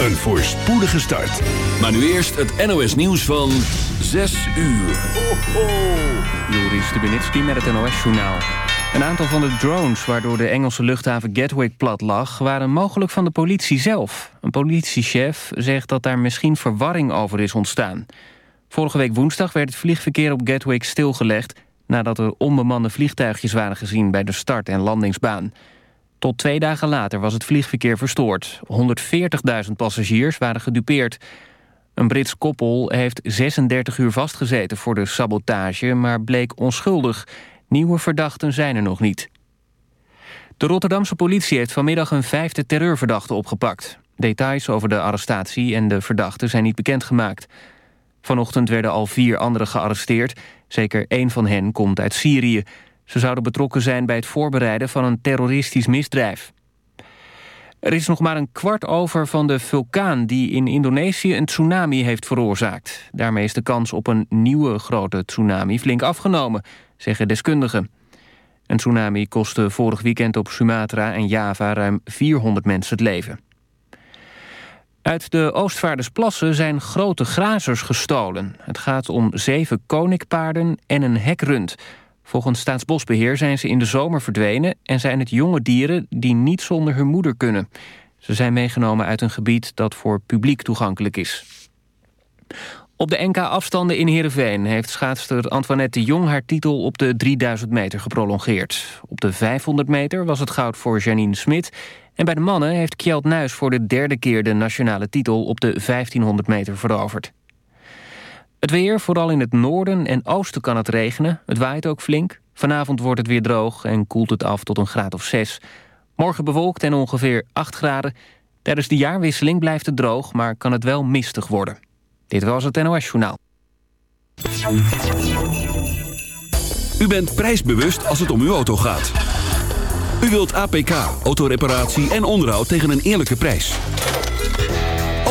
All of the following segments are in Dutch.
een voorspoedige start. Maar nu eerst het NOS nieuws van 6 uur. Ho, ho. Joris Stubenitski met het NOS-journaal. Een aantal van de drones waardoor de Engelse luchthaven Gatwick plat lag... waren mogelijk van de politie zelf. Een politiechef zegt dat daar misschien verwarring over is ontstaan. Vorige week woensdag werd het vliegverkeer op Gatwick stilgelegd... nadat er onbemande vliegtuigjes waren gezien bij de start- en landingsbaan. Tot twee dagen later was het vliegverkeer verstoord. 140.000 passagiers waren gedupeerd. Een Brits koppel heeft 36 uur vastgezeten voor de sabotage... maar bleek onschuldig. Nieuwe verdachten zijn er nog niet. De Rotterdamse politie heeft vanmiddag een vijfde terreurverdachte opgepakt. Details over de arrestatie en de verdachte zijn niet bekendgemaakt. Vanochtend werden al vier anderen gearresteerd. Zeker één van hen komt uit Syrië. Ze zouden betrokken zijn bij het voorbereiden van een terroristisch misdrijf. Er is nog maar een kwart over van de vulkaan die in Indonesië een tsunami heeft veroorzaakt. Daarmee is de kans op een nieuwe grote tsunami flink afgenomen, zeggen deskundigen. Een tsunami kostte vorig weekend op Sumatra en Java ruim 400 mensen het leven. Uit de Oostvaardersplassen zijn grote grazers gestolen. Het gaat om zeven koninkpaarden en een hekrund. Volgens Staatsbosbeheer zijn ze in de zomer verdwenen... en zijn het jonge dieren die niet zonder hun moeder kunnen. Ze zijn meegenomen uit een gebied dat voor publiek toegankelijk is. Op de NK-afstanden in Heerenveen heeft schaatster Antoinette de Jong... haar titel op de 3000 meter geprolongeerd. Op de 500 meter was het goud voor Janine Smit... en bij de mannen heeft Kjeld Nuis voor de derde keer... de nationale titel op de 1500 meter veroverd. Het weer, vooral in het noorden en oosten kan het regenen. Het waait ook flink. Vanavond wordt het weer droog en koelt het af tot een graad of 6. Morgen bewolkt en ongeveer 8 graden. Tijdens de jaarwisseling blijft het droog, maar kan het wel mistig worden. Dit was het NOS Journaal. U bent prijsbewust als het om uw auto gaat. U wilt APK, autoreparatie en onderhoud tegen een eerlijke prijs.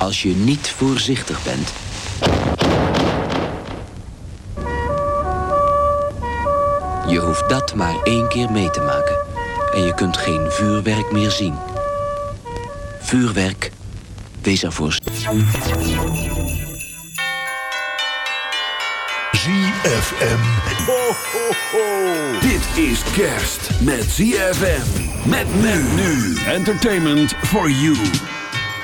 als je niet voorzichtig bent... Je hoeft dat maar één keer mee te maken. En je kunt geen vuurwerk meer zien. Vuurwerk, wees ervoor. ZFM. Ho, ho, ho. Dit is kerst met ZFM. Met men nu. Entertainment for you.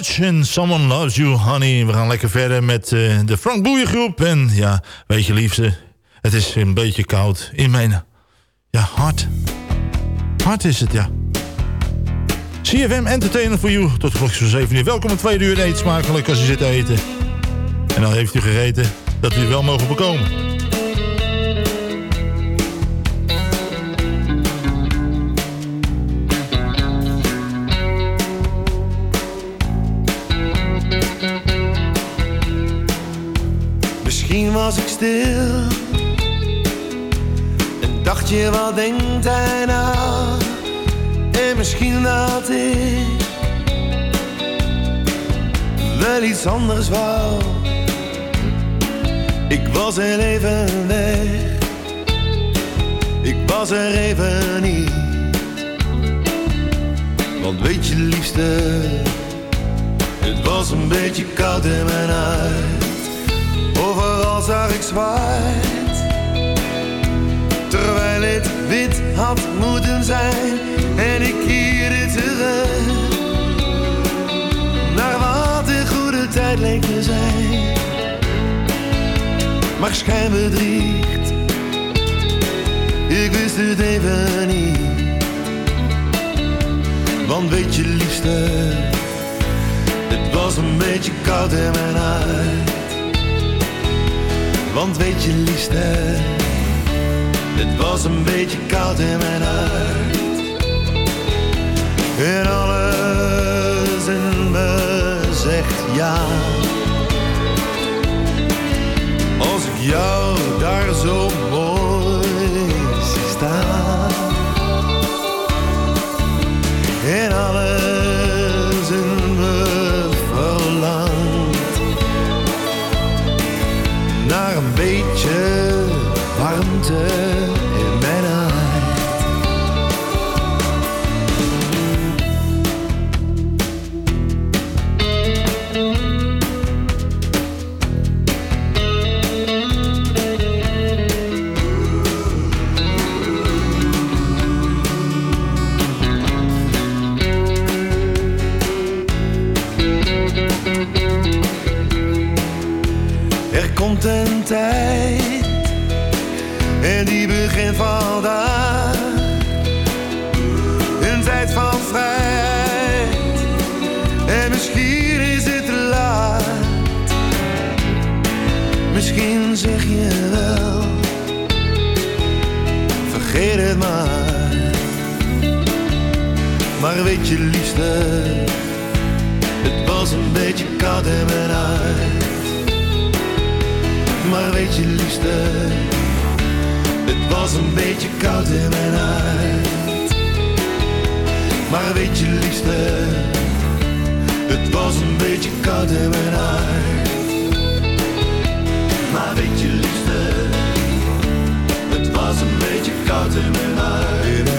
En Someone Loves You, Honey. We gaan lekker verder met eh, de Frank Boeien groep. En ja, weet je liefste, het is een beetje koud in mijn ja, hart. Hart is het, ja. CFM Entertainer for You, tot klokjes van 7 uur. Welkom in tweede uur, eet smakelijk als u zit te eten. En dan heeft u gegeten dat u wel mogen bekomen. Misschien was ik stil. En dacht je wat denkt hij nou? En misschien dat ik Wel iets anders wou. Ik was er even weg. Ik was er even niet. Want weet je liefste Het was een beetje koud in mijn huid Overal zag ik zwart Terwijl het wit had moeten zijn En ik keerde terug. Naar wat een goede tijd leek te zijn. Maar schijn bedriegt. Ik wist het even niet. Want weet je liefste Het was een beetje koud in mijn huid want weet je liefste, het was een beetje koud in mijn hart. En alles in me zegt ja. Als ik jou Maar weet je liefste, het was een beetje koud in mijn hart. Maar weet je liefste, het was een beetje koud in mijn hart. Maar weet je liefste, het was een beetje koud in mijn hart. Maar weet je liefste, het was een beetje koud in mijn hart.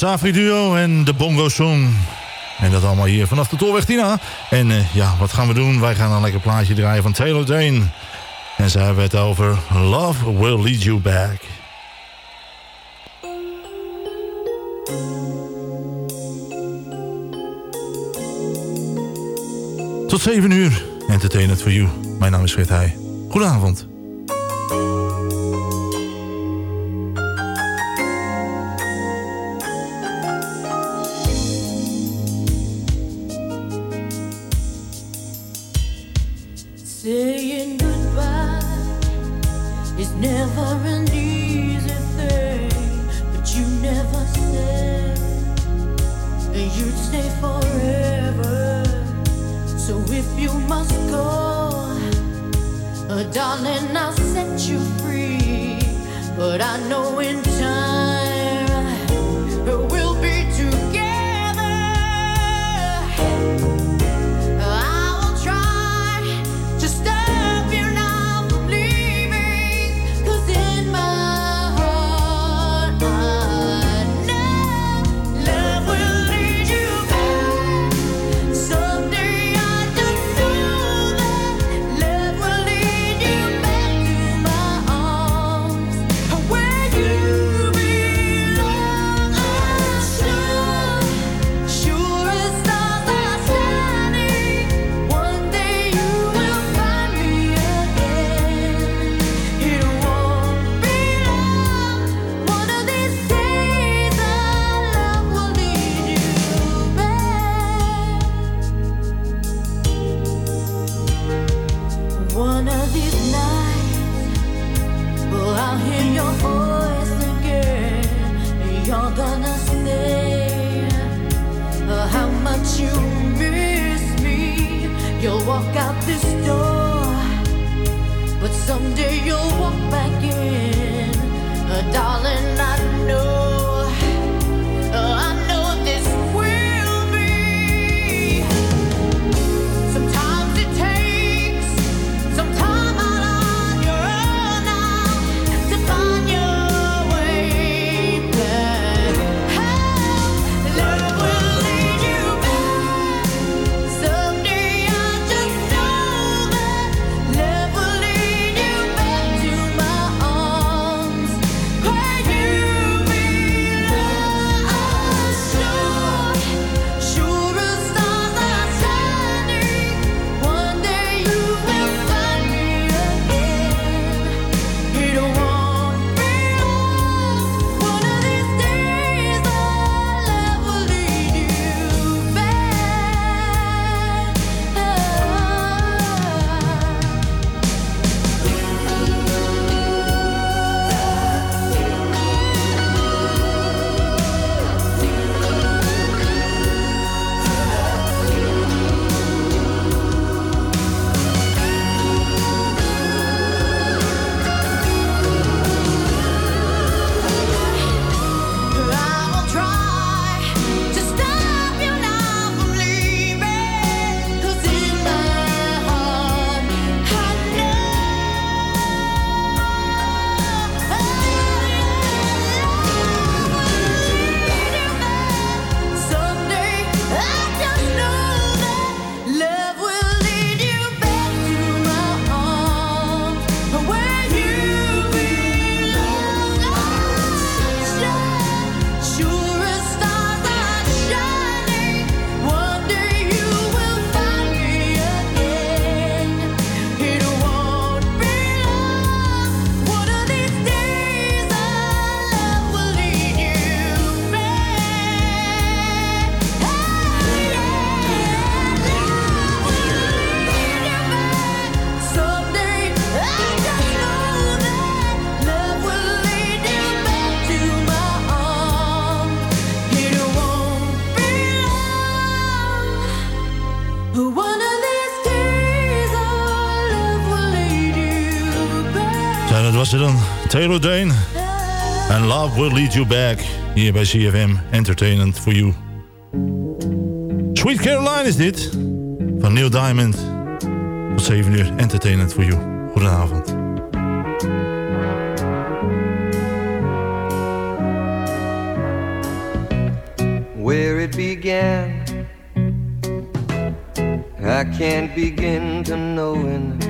Safri Duo en de Bongo Song. En dat allemaal hier vanaf de Tolweg Tina. En eh, ja, wat gaan we doen? Wij gaan een lekker plaatje draaien van Taylor Dane. En ze hebben het over Love Will Lead You Back. Tot 7 uur. Entertainment for You. Mijn naam is Fred Heij. Goedenavond. darling. Taylor Dane. and Love Will Lead You Back. Hier bij CFM. Entertainment for You. Sweet Caroline is dit. Van Neil Diamond. Tot 7 uur. Entertainment for You. Goedenavond. Where it began I can't begin to knowing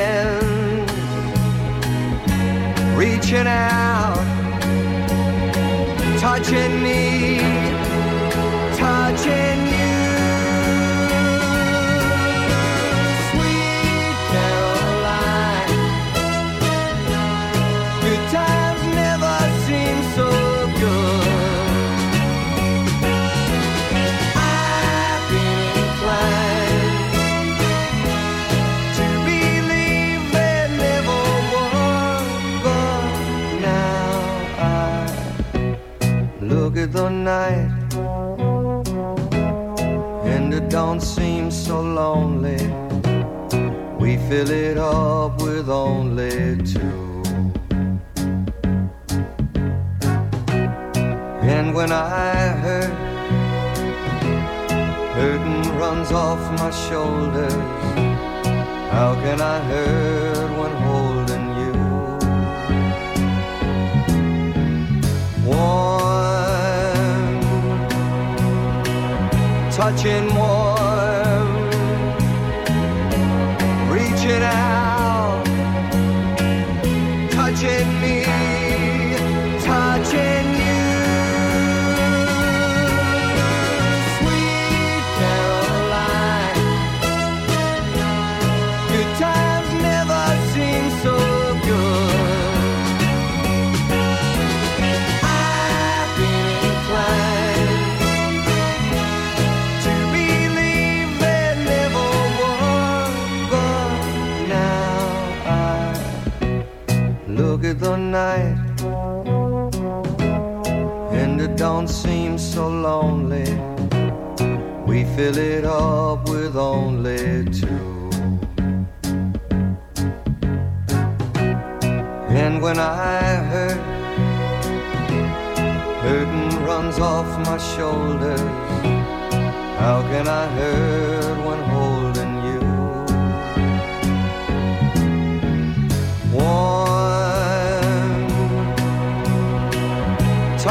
reaching out, touching me, touching.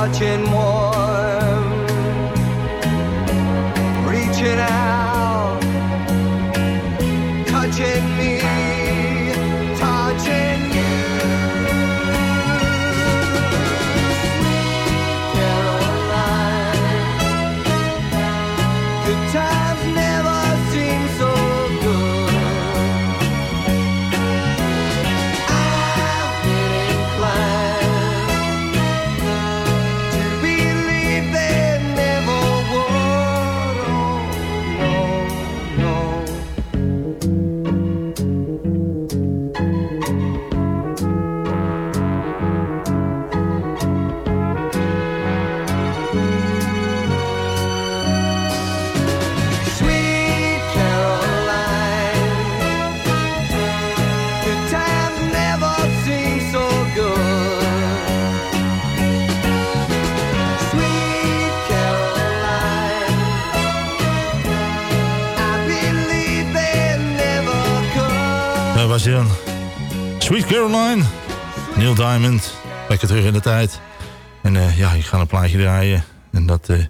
clutching more. Caroline, Neil Diamond. Lekker terug in de tijd. En eh, ja, ik ga een plaatje draaien. En dat, eh,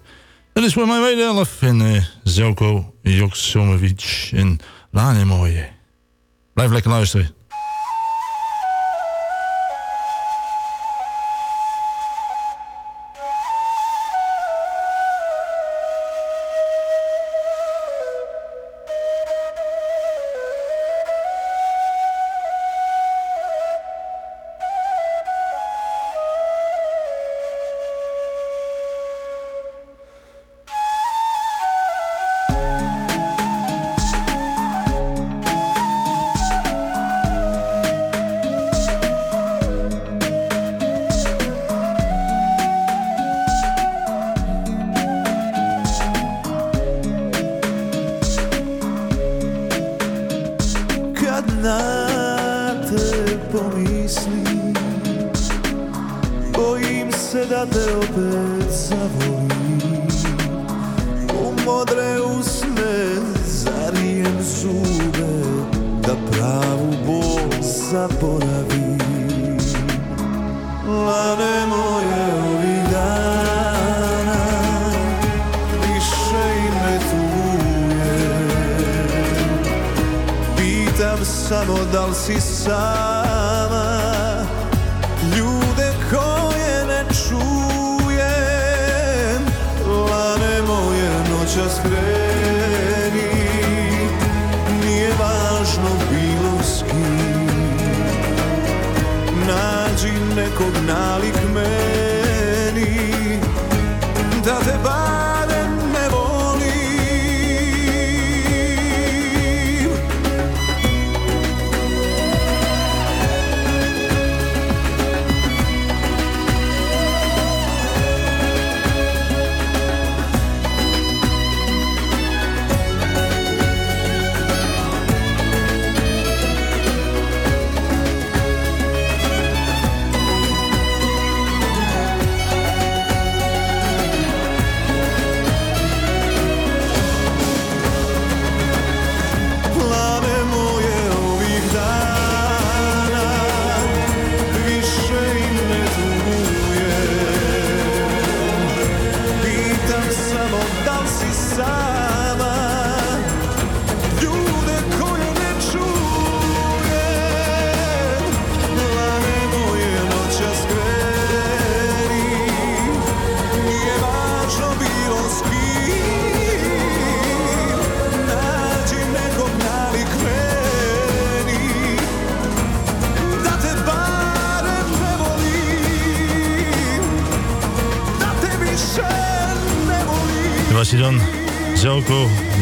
dat is voor mij medelf. En eh, uh, Zelko Joksomovic en Lane Blijf lekker luisteren.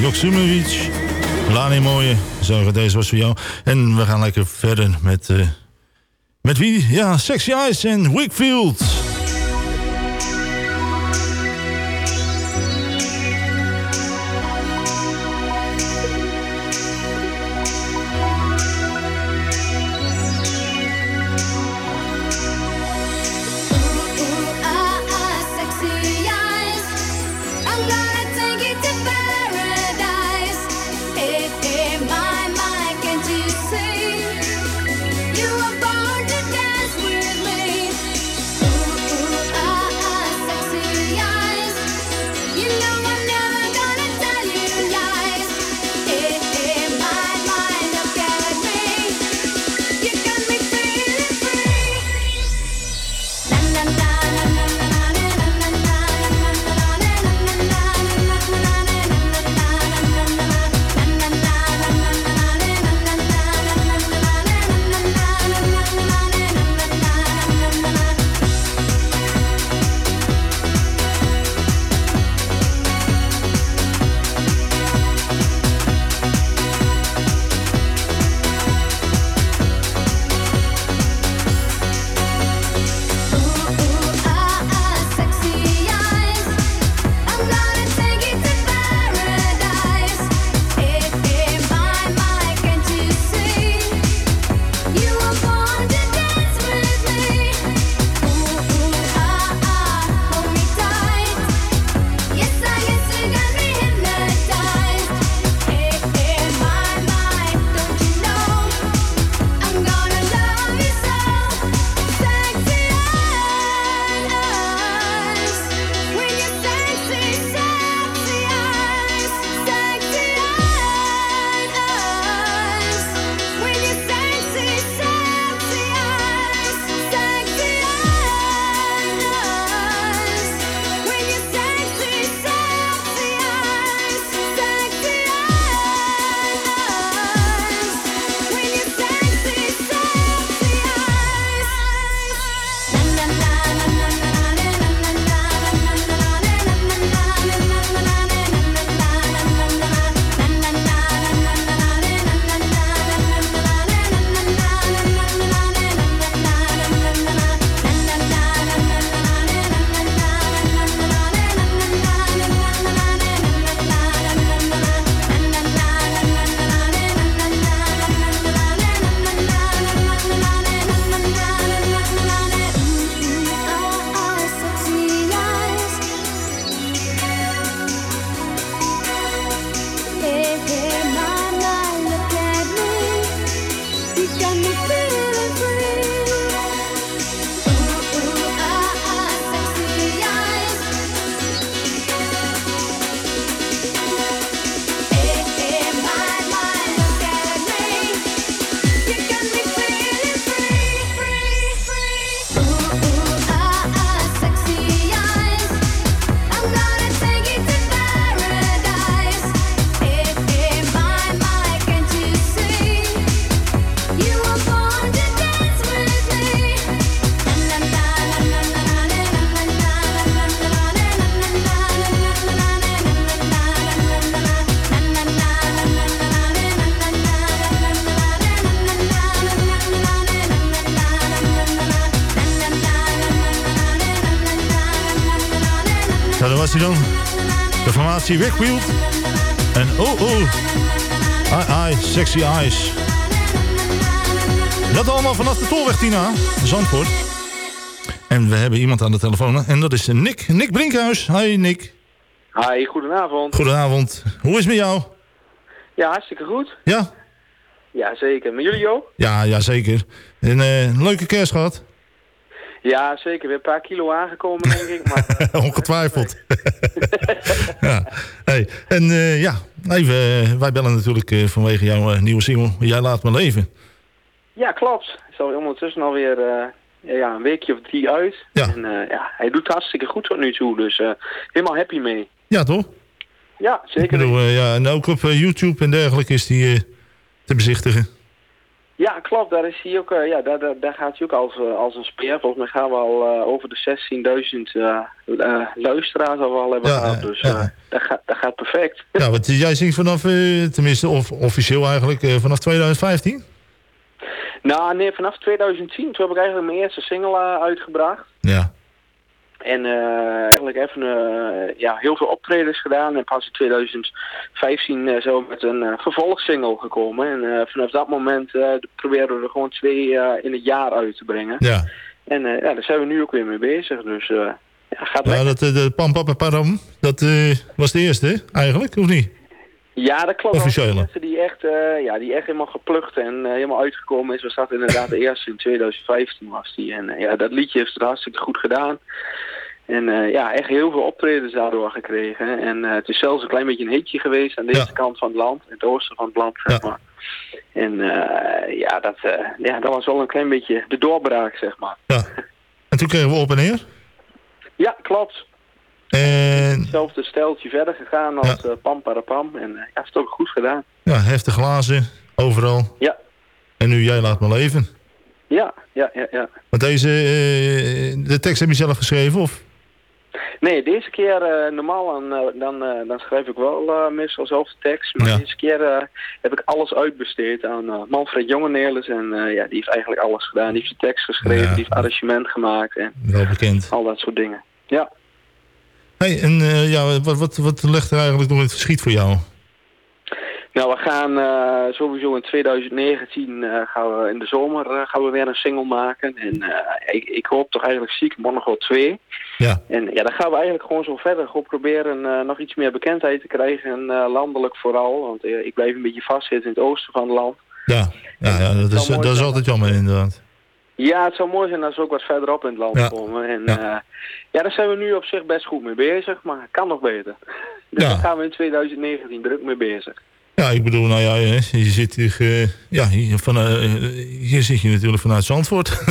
Maximovic, Lani Mooie, zorgen deze was voor jou. En we gaan lekker verder met... Eh, met wie? Ja, Sexy Eyes en Wakefield. Formatie Wickfield. En oh oh. Ai ai, sexy eyes. Dat allemaal vanaf de Tolweg, Tina. Zandvoort. En we hebben iemand aan de telefoon. En dat is Nick. Nick Brinkhuis. Hi Nick. Hi, goedenavond. Goedenavond. Hoe is het met jou? Ja, hartstikke goed. Ja? Ja, zeker. Met jullie, Jo? Ja, ja zeker. En, eh, een leuke kerst gehad. Ja, zeker. Weer een paar kilo aangekomen, denk ik. Maar, Ongetwijfeld. ja. Hey. En eh, ja, even, eh, wij bellen natuurlijk eh, vanwege jouw eh, nieuwe single. Jij laat me leven. ja, klopt. Al ondertussen alweer eh ja, een weekje of drie uit. Ja. En eh, ja, hij doet hartstikke goed tot nu toe. Dus eh, helemaal happy mee. Ja, toch? Ja, zeker. bedoel, eh, ja, en ook op eh, YouTube en dergelijke is die eh, te bezichtigen. Ja, klopt. Daar, is hij ook, eh, ja, daar, daar, daar gaat hij ook als, eh, als een speer. Volgens mij gaan we al eh, over de 16.000 eh, eh, luisteraars al wel hebben Ja, gehad. eh, Dus ja. dat, gaat, dat gaat perfect. Ja, want jij zingt vanaf, tenminste of, officieel eigenlijk, vanaf 2015? Nou, nee, vanaf 2010. Toen heb ik eigenlijk mijn eerste single uitgebracht. Ja. En eh, eigenlijk even eh, ja, heel veel optredens gedaan. En pas in 2015 eh, zo met een vervolgsingle gekomen. En vanaf dat moment proberen we er gewoon twee in het jaar uit te brengen. Ja. En ja, daar zijn we nu ook weer mee bezig. Dus ja, gaat Ja, lekker. dat, de Pam Pam Param, dat was de eerste, hè? eigenlijk, of niet? Ja, dat klopt. Officiële. Eerste die echt, eh, ja, die echt helemaal geplukt en eh, helemaal uitgekomen is, was dat inderdaad de eerste in 2015 was die. En eh, ja, dat liedje heeft het hartstikke goed gedaan. En ja, echt heel veel optredens daardoor gekregen. En het is zelfs een klein beetje een hitje geweest aan deze kant van het land, het oosten van het land, zeg maar. En ja, dat, ja, dat was wel een klein beetje de doorbraak, zeg maar. En toen kregen we op en neer. Ja, klopt. En Hetzelfde steltje verder gegaan als eh, Pam Parapam. En eh, ja, heeft het ook goed gedaan. ja, heftige glazen, overal. Ja. En nu jij laat me leven. Ja, ja, ja, ja. Want deze, eh, de tekst heb je zelf geschreven, of? Nee, deze keer eh, normaal dan, eh, dan, eh, dan schrijf ik wel eh, meestal zelf de tekst. Maar deze keer eh, heb ik alles uitbesteed aan eh, Manfred Jongenelis. En eh, ja, die heeft eigenlijk alles gedaan. Die heeft de tekst geschreven, Ja. die heeft arrangement gemaakt en Wel bekend. al dat soort dingen. Ja. Hey, en eh, ja, wat, wat, wat ligt er eigenlijk nog in het verschiet voor jou? Nou, we gaan eh, sowieso in 2019 eh, gaan we in de zomer gaan we weer een single maken. En ik, ik hoop toch eigenlijk ziek wel twee. Ja. En ja, dan gaan we eigenlijk gewoon zo verder. Gewoon proberen nog iets meer bekendheid te krijgen. En landelijk vooral. Want ik blijf een beetje vastzitten in het oosten van het land. Ja, ja, ja dat, is, dat is altijd jammer inderdaad. Ja, het zou mooi zijn als we ook wat verderop in het land Ja. komen. En Ja. ja. ja, daar zijn we nu op zich best goed mee bezig. Maar het kan nog beter. Dus Ja. daar gaan we in 2019 druk mee bezig. Ja, ik bedoel, nou ja, je, je zit hier, eh, ja, hier, van, eh, hier zit je natuurlijk vanuit Zandvoort.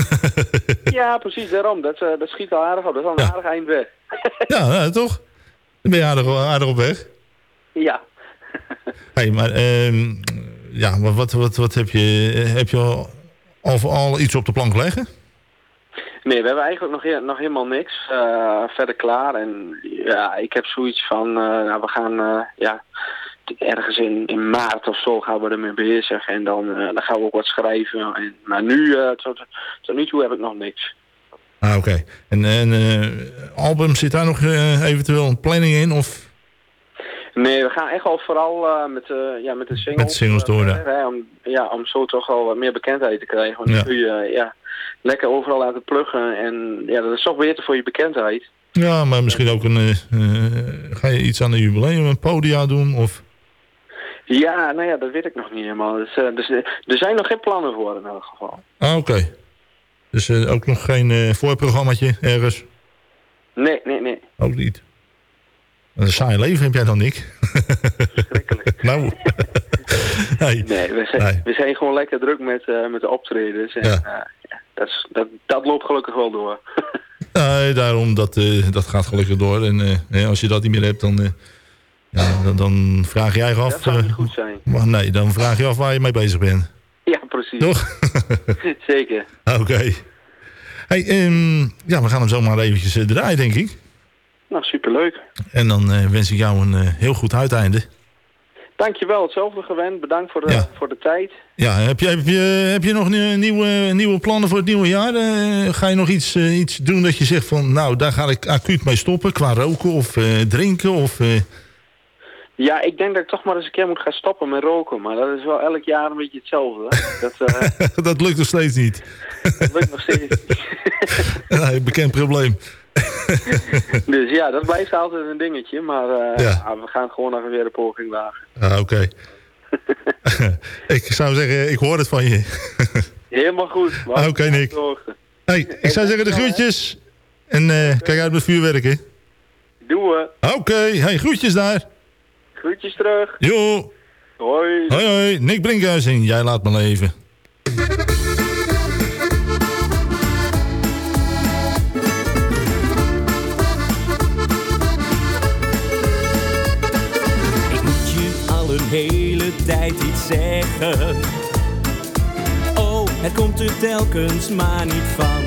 ja, precies daarom. Dat, eh, dat schiet al aardig op. Dat is al een aardig eind weg. ja, ja, toch? Dan ben je aardig, aardig op weg. Ja. Hey, maar ehm, ja, maar wat, wat, wat heb je, heb je al, al, al iets op de plank leggen? Nee, we hebben eigenlijk nog, he- nog helemaal niks eh, verder klaar. En ja, ik heb zoiets van, eh, nou, we gaan eh, ja, ergens in, in maart of zo gaan we ermee bezig. En dan, dan gaan we ook wat schrijven. En, maar nu, tot, tot nu toe heb ik nog niks. Ah, oké. En, en album, zit daar nog eventueel een planning in? Of Nee, we gaan echt al vooral eh, met, eh, ja, met de singles. Met de singles door, eh, ja. hè, om, ja, om zo toch wel wat meer bekendheid te krijgen. Want Ja. kun je ja, lekker overal laten pluggen. En ja, dat is toch beter voor je bekendheid. ja, maar misschien ook een, ga je iets aan een jubileum, een podia doen? Of, Ja, nou ja, dat weet ik nog niet helemaal. Dus, dus, er zijn nog geen plannen voor in elk geval. ah, oké. Dus ook nog geen voorprogrammaatje ergens? Nee, nee, nee. Ook niet. Een saai leven heb jij dan, Nick? nou. nee. Nee, we zijn, Nee. we zijn gewoon lekker druk met, eh, met de optredens. En, Ja. ja, dat, is- dat, dat loopt gelukkig wel door. Nee, daarom, dat, eh, dat gaat gelukkig door. En eh, als je dat niet meer hebt, dan, eh, ja, dan, dan vraag eigen af... Dat zou eh, niet goed zijn. maar nee, dan vraag je af waar je mee bezig bent. Ja, precies. Toch? Zeker. Oké. Hey, ehm, ja, we gaan hem zomaar eventjes eh, draaien, denk ik. Nou, superleuk. En dan eh, wens ik jou een eh, heel goed uiteinde. Dankjewel, hetzelfde gewend. Bedankt voor de, Ja. voor de tijd. Ja, heb je, heb je, heb je nog nieuwe, nieuwe, plannen voor het nieuwe jaar? Eh, ga je nog iets, iets doen dat je zegt van... nou, daar ga ik acuut mee stoppen qua roken of drinken? Of, Ja, ik denk dat ik toch maar eens een keer moet gaan stoppen met roken. Maar dat is wel elk jaar een beetje hetzelfde. Dat, dat lukt nog steeds niet. dat lukt nog steeds. Nee, bekend probleem. Dus ja, dat blijft altijd een dingetje. Maar eh, Ja. we gaan gewoon nog weer een poging wagen. Ah, Oké. ik zou zeggen, ik hoor het van je. Helemaal goed. Ah, Oké, Nick. Hey, ik zou zeggen de groetjes. En eh, kijk uit met vuurwerk, hè. Doen we. Oké, hey, groetjes daar. Groetjes terug. Jo. Hoi. Hoi, hoi. Nick Brinkhuis en jij laat me leven. Een hele tijd iets zeggen. Oh, het komt er telkens maar niet van.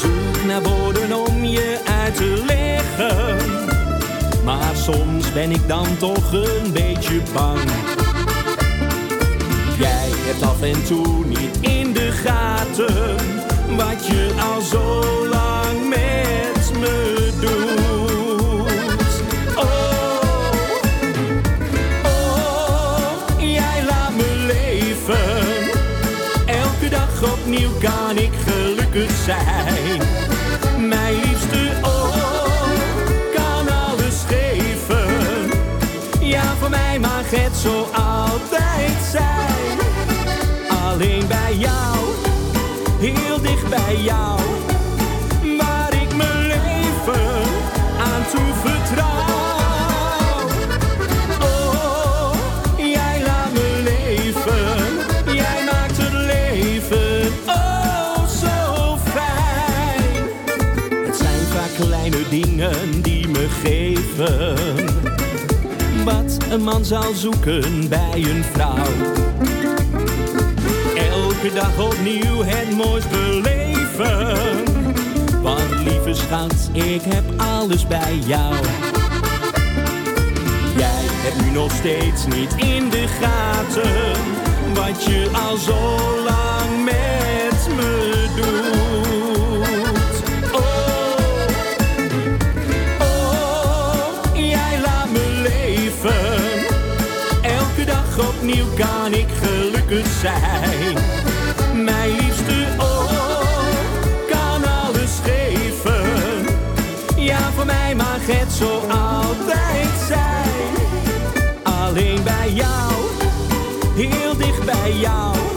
Zoek naar woorden om je uit te leggen. Maar soms ben ik dan toch een beetje bang. Jij hebt af en toe niet in de gaten wat je al zo lang met gelukkig zijn. Mijn liefste, oh, kan alles geven. Ja, voor mij mag het zo altijd een man zal zoeken bij een vrouw. Elke dag opnieuw het mooist beleven. Want lieve schat, ik heb alles bij jou. Jij hebt nu nog steeds niet in de gaten wat je al zo lang met me doet. Opnieuw kan ik gelukkig zijn. Mijn liefste, oh, kan alles geven. Ja, voor mij mag het zo altijd zijn. Alleen bij jou, heel dicht bij jou.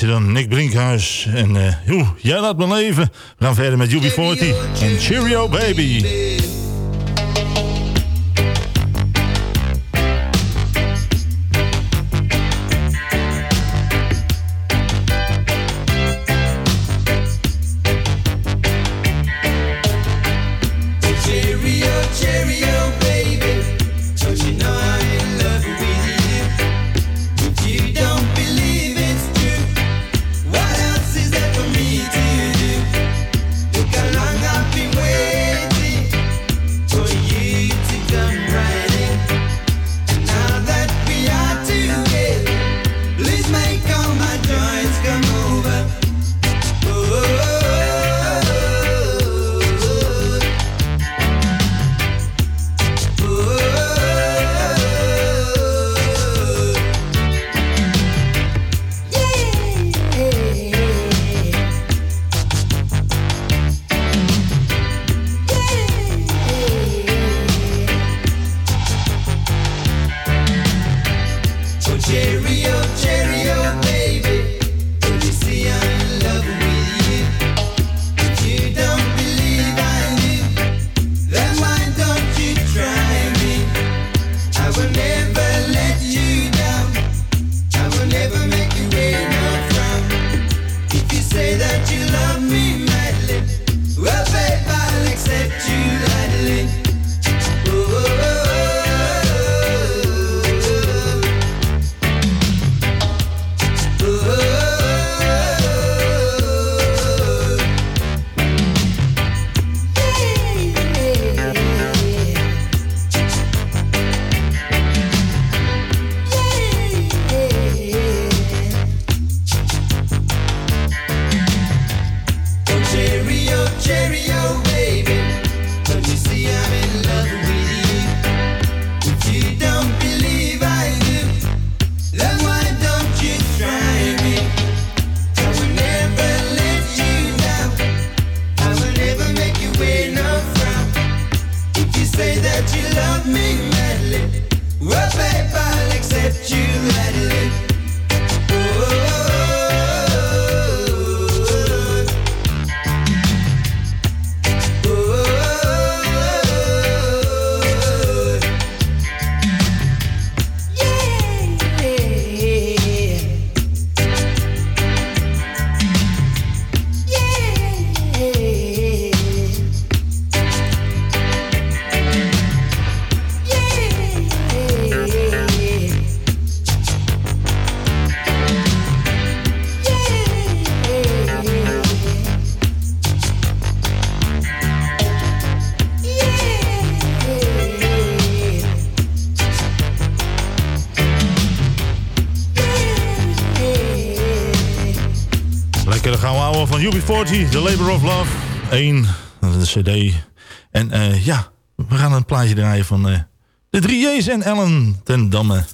Was hij dan, Nick Brinkhuis. En eh jij laat me leven. We gaan verder met UB40 en Cheerio Baby. The Labor of Love. 1, dat is de cd. En eh, ja, we gaan een plaatje draaien van eh, de 3J's en Ellen ten Damme.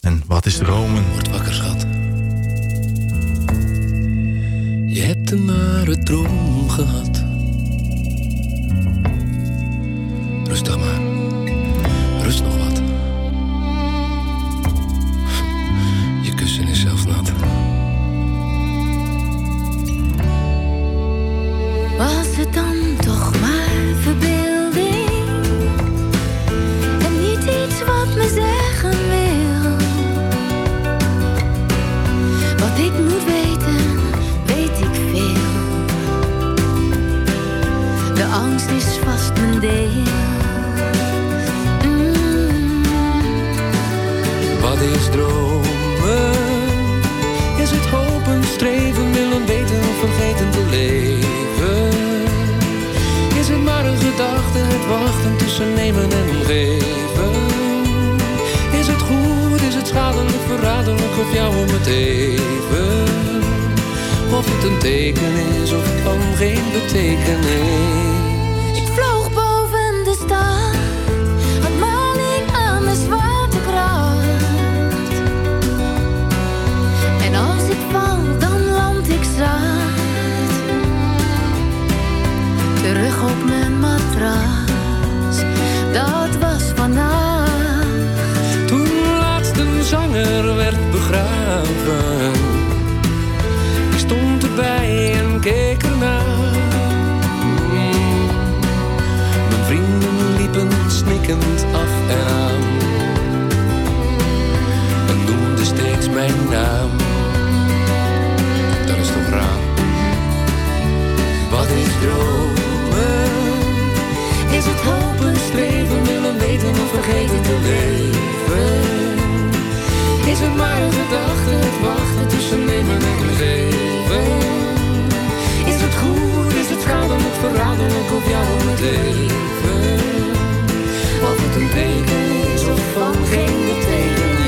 En wat is dromen? Word wakker, schat. Je hebt een nare droom gehad. Rustig maar. Rust nog wat. Was het dan toch maar verbeelding? En niet iets wat me zeggen wil. Wat ik moet weten, weet ik veel. De angst is vast mijn deel. Wat is dromen? Is het hopen, streven, willen weten of vergeten te leven? Het wachten tussen nemen en geven? Is het goed, is het schadelijk, verraderlijk of jou om het even? Of het een teken is of van geen betekenis? Ik stond erbij en keek ernaar. Mijn vrienden liepen snikkend af en aan. En noemden steeds mijn naam. Dat is toch raar. Wat is dromen? Is het hopen, streven, willen weten of vergeten te leven? Is het maar een gedachte, het wachten tussen nemen en geven? Is het goed, is het schadelijk, verraderlijk of jou om het leven? Of het een teken is of van geen betekenis?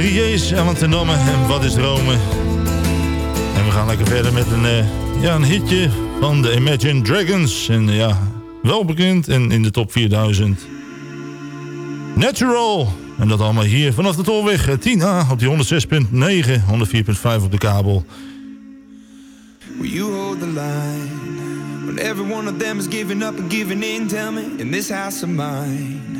3J's, Ellen ten Damme en Wat is dromen? En we gaan lekker verder met een, eh, ja, een hitje van de Imagine Dragons. En eh, ja, wel bekend en in de top 4000. Natural. En dat allemaal hier vanaf de Tolweg eh, 10A op die 106.9, 104.5 op de kabel. You hold the line when every one of them is giving up and giving in? Tell me, in this house of mine,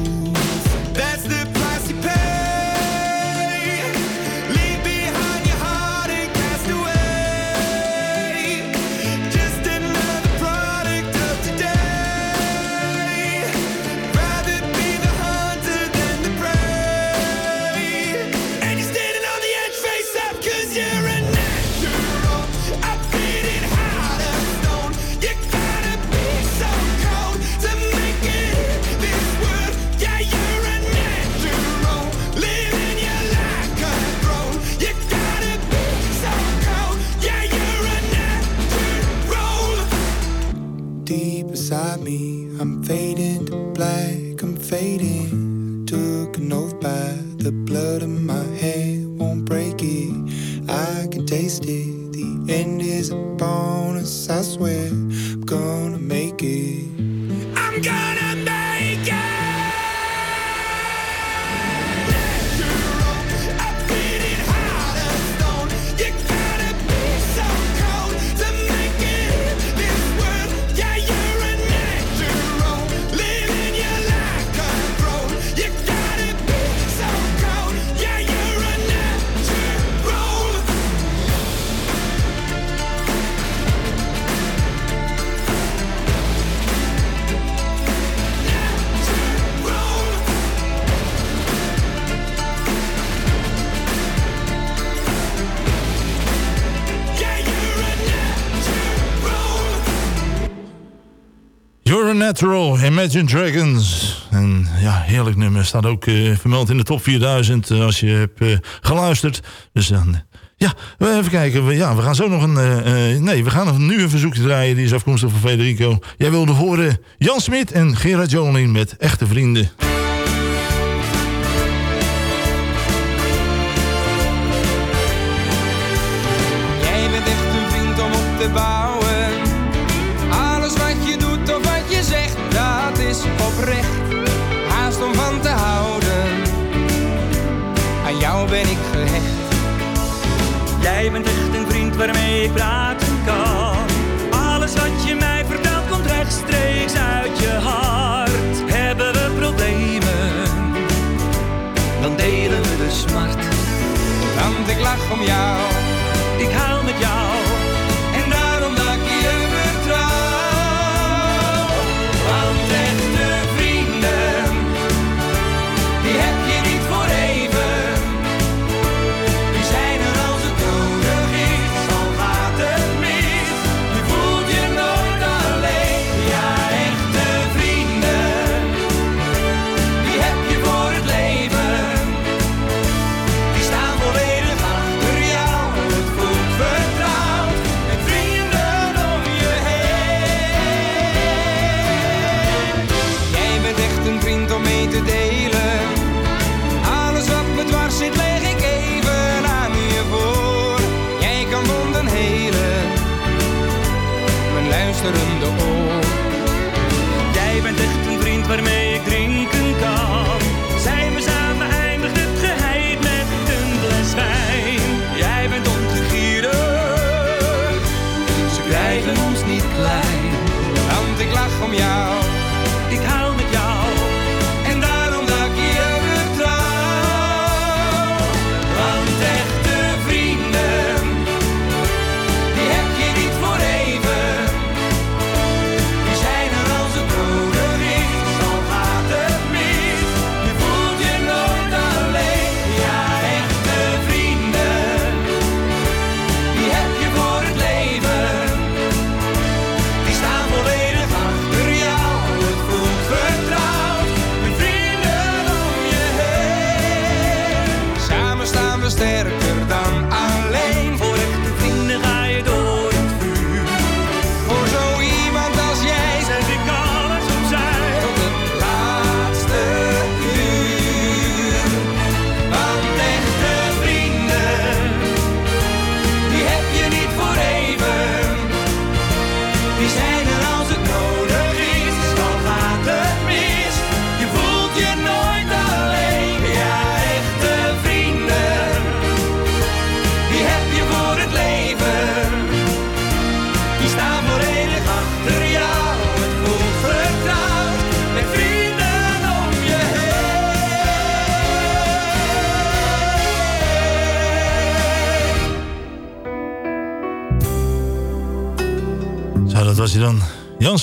Imagine Dragons. En ja, heerlijk nummer. Staat ook eh, vermeld in de top 4000 eh, als je hebt eh, geluisterd. Dus dan... ja, we even kijken. We, ja, we gaan zo nog een... nee, we gaan nu een verzoekje draaien. Die is afkomstig van Federico. Jij wilde horen Jan Smit en Gerard Joling met Echte Vrienden. Jij bent echt een vriend om op te bouwen Jij bent echt een vriend waarmee ik praten kan. Alles wat je mij vertelt komt rechtstreeks uit je hart. Hebben we problemen, dan delen we de smart. Want ik lach om jou, ik huil met jou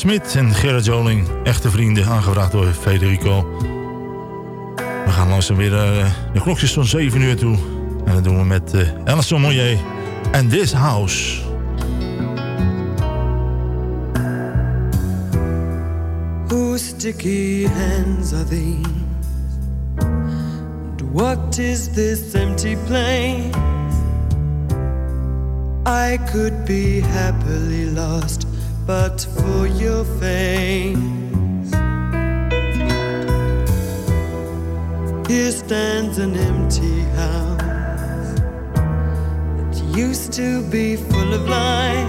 Smit en Gerard Joling. Echte vrienden, aangevraagd door Federico. We gaan langzaam weer uh, de klokjes van 7 uur toe. En dat doen we met uh, Alison Moyer en This House. Whose sticky hands are these? And what is this empty place? I could be happily lost, but for your face. Here stands an empty house that used to be full of life.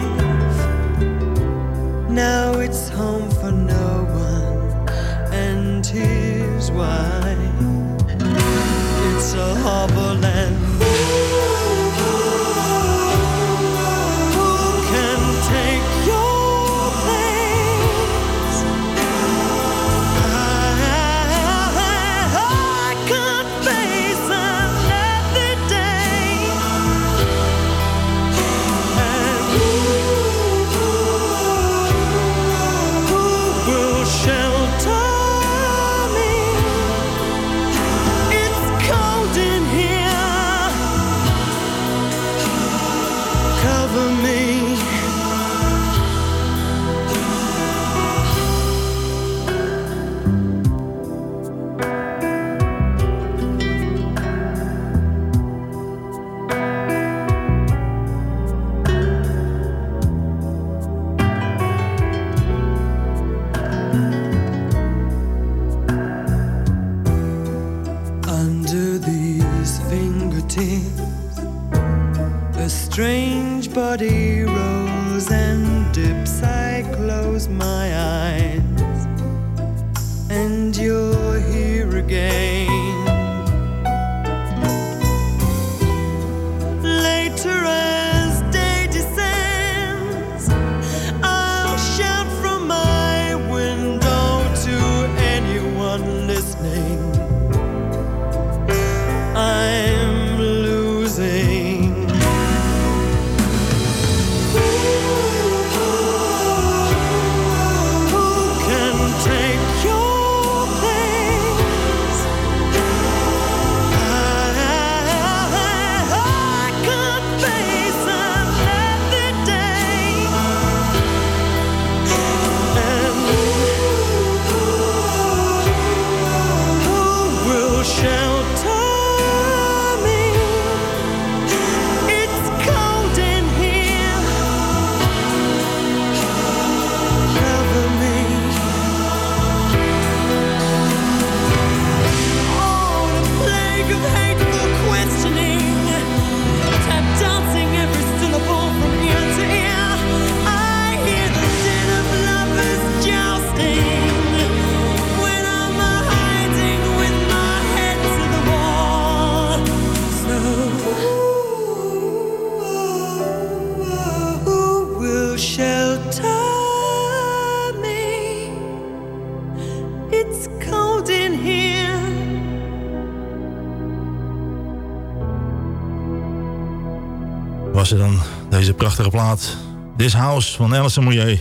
Plaat. This House van Alison Moyer.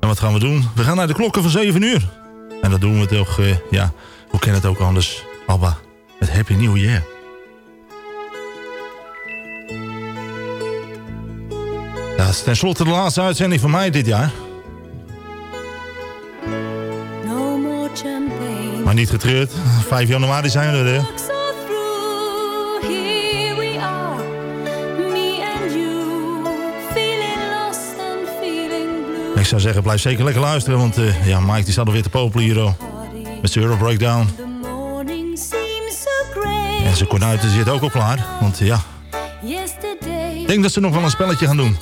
En wat gaan we doen? We gaan naar de klokken van 7 uur. En dat doen we toch, eh, ja, hoe kan het ook anders? Abba, met Happy New Year. Ja, het is tenslotte de laatste uitzending van mij dit jaar. No more champagne. Maar niet getreurd. 5 januari zijn we er zou zeggen, blijf zeker lekker luisteren. Want eh, ja, Mike die staat alweer te popelen hier. oh. Met zijn Euro Breakdown. En zijn kornuiten zit ook al klaar. Want ja, ik denk dat ze nog wel een spelletje gaan doen.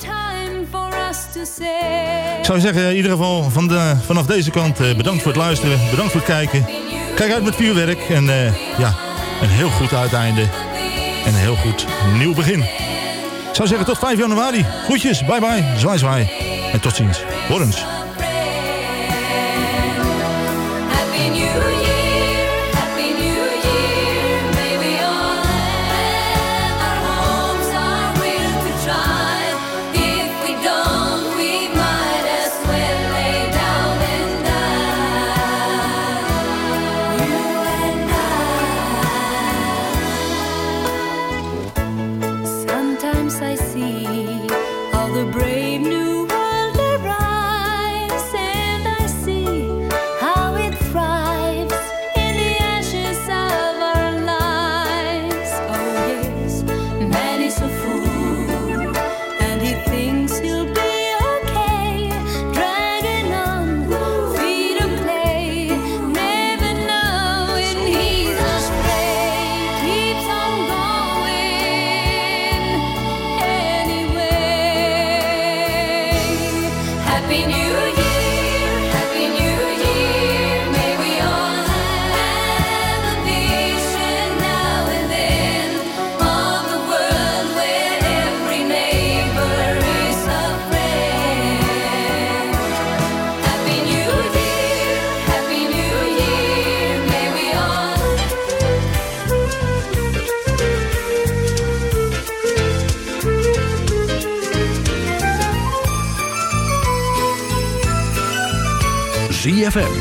Ik zou zeggen, in ieder geval van de, vanaf deze kant eh, bedankt voor het luisteren. Bedankt voor het kijken. Kijk uit met vuurwerk. En eh, ja, een heel goed uiteinde. En een heel goed nieuw begin. Ik zou zeggen tot 5 januari. Groetjes, bye bye, zwaai zwaai. En tot ziens. Horens.